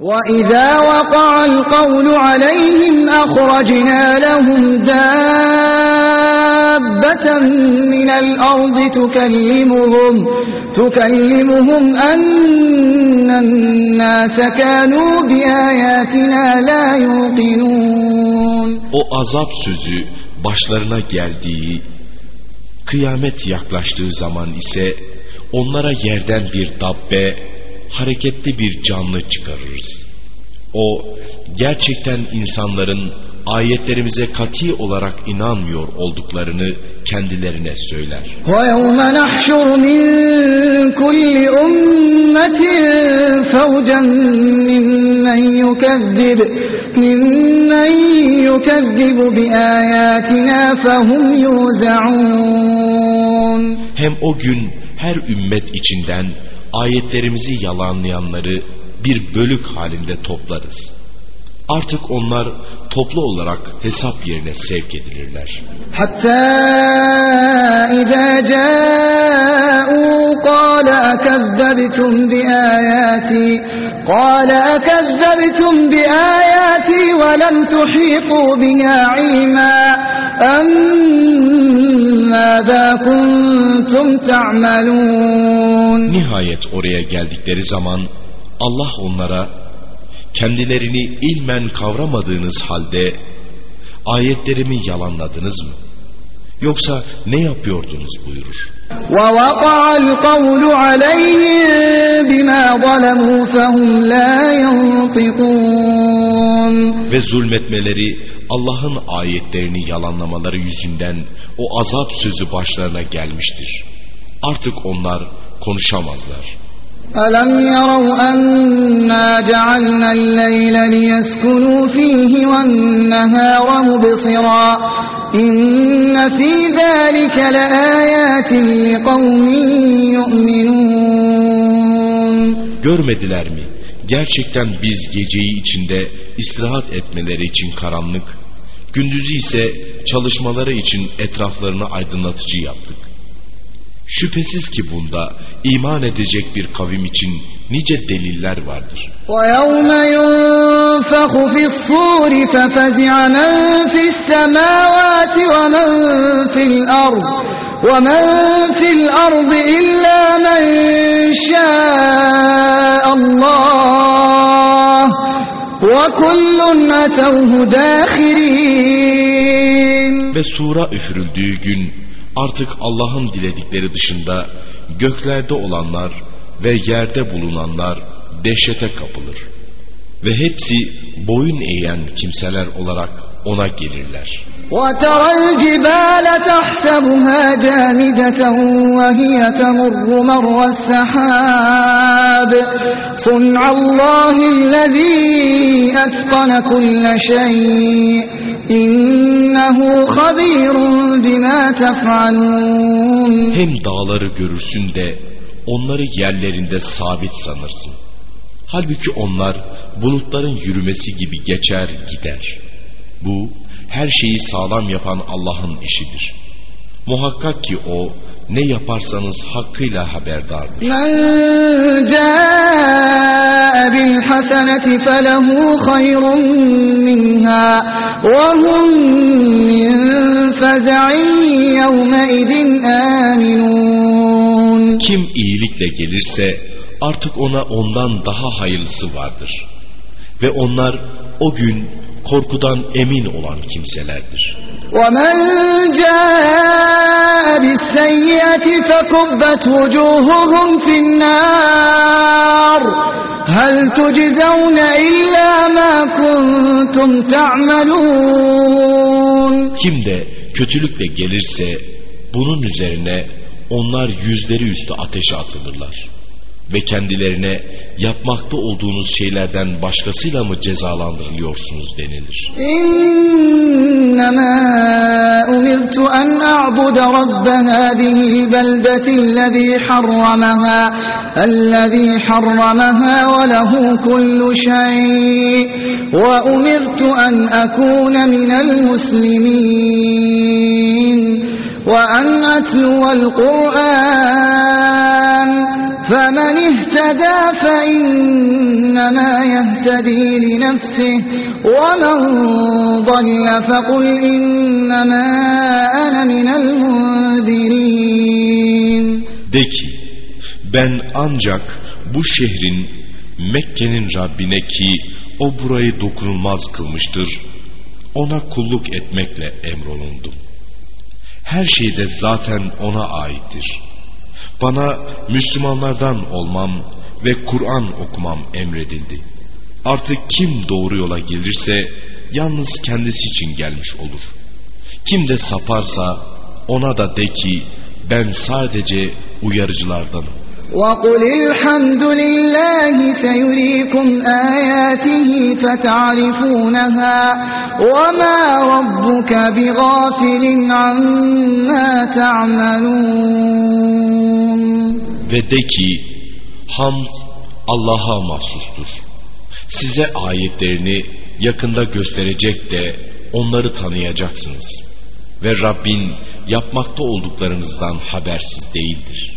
وَإِذَا وَقَعَ الْقَوْلُ عَلَيْهِمْ أَخْرَجْنَا لَهُمْ دَابَّةً مِنَ الْأَرْضِ تُكَلِّمُهُمْ تُكَلِّمُهُمْ أَنَّ النَّاسَ كَانُوا بِآيَاتِنَا لَا يُوقِنُونَ O azap sözü başlarına geldiği, kıyamet yaklaştığı zaman ise onlara yerden bir dabbe, hareketli bir canlı çıkarırız. O gerçekten insanların ayetlerimize kati olarak inanmıyor olduklarını kendilerine söyler. وَيَوْمَ نَحْشُرُ مِنْ كُلِّ أُمَّةٍ فَوْجًا مِّمَّنْ يُكَذِّبُ مِمَّنْ يُكَذِّبُ بِآيَاتِنَا فَهُمْ يُوزَعُونَ Hem o gün her ümmet içinden ayetlerimizi yalanlayanları bir bölük halinde toplarız. Artık onlar toplu olarak hesap yerine sevk edilirler. Hatta izâ câû kâle ekezzebtum bi âyâti kâle ekezzebtum bi âyâti ve lem tuhîtû biha ilmâ ماذا كنتم تعملون Nihayet oraya geldikleri zaman Allah onlara kendilerini ilmen kavramadığınız halde ayetlerimi yalanladınız mı? Yoksa ne yapıyordunuz buyurur. ووقع القول عليهم بما ظلموا فهم لا ينطقون Ve zulmetmeleri Allah'ın ayetlerini yalanlamaları yüzünden o azap sözü başlarına gelmiştir. Artık onlar konuşamazlar. ألم يروا أنا جعلنا الليل ليسكنوا فيه والنهار مبصرا إن في ذلك لآيات لقوم يؤمنون Görmediler mi? Gerçekten biz geceyi içinde istirahat etmeleri için karanlık, gündüzü ise çalışmaları için etraflarını aydınlatıcı yaptık. Şüphesiz ki bunda iman edecek bir kavim için nice deliller vardır. ويوم ينفخ في الصور ففزع من في السماوات ومن في الأرض ومن في الأرض إلا من شاء الله وكل أتوه داخرين Ve sura üfürüldüğü gün artık Allah'ın diledikleri dışında göklerde olanlar ve yerde bulunanlar dehşete kapılır. Ve hepsi boyun eğen kimseler olarak ona gelirler. وترى الجبال تحسبها جامدة وهي تمر مر السحاب صنع الله الذي أتقن كل شيء إنه خبير بما تفعلون Hem dağları görürsün de onları yerlerinde sabit sanırsın. Halbuki onlar bulutların yürümesi gibi geçer gider. Bu her şeyi sağlam yapan Allah'ın işidir. Muhakkak ki O ne yaparsanız hakkıyla haberdardır. Kim iyilikle gelirse artık ona ondan daha hayırlısı vardır. Ve onlar o gün korkudan emin olan kimselerdir. ومن جاء بالسيئة فكبت وجوههم في النار هل تجزون إلا ما كنتم تعملون Kim de kötülükle gelirse bunun üzerine onlar yüzleri üstü ateşe atılırlar. Ve kendilerine yapmakta olduğunuz şeylerden başkasıyla mı cezalandırılıyorsunuz? denilir. İnnemâ umirtu en a'bude rabben hâdihil beldetillezî harramahâ ellezî harramahâ ve lehu kullu şey ve umirtu en akûne minel muslimîn. Ve en etluvel Kur'an فمن اهتدى فإنما يهتدي لنفسه ومن ضل فقل إنما أنا من المنذرين De ki ben ancak bu şehrin Mekke'nin Rabbine ki o burayı dokunulmaz kılmıştır ona kulluk etmekle emrolundum. Her şey de zaten ona aittir. Bana Müslümanlardan olmam ve Kur'an okumam emredildi. Artık kim doğru yola gelirse yalnız kendisi için gelmiş olur. Kim de saparsa ona da de ki ben sadece uyarıcılardanım. وقل الحمد لله سيريكم آياته فتعرفونها وما ربك بغافل عما تعملون ve de ki hamd Allah'a mahsustur. Size ayetlerini yakında gösterecek de onları tanıyacaksınız. Ve Rabbin yapmakta olduklarınızdan habersiz değildir.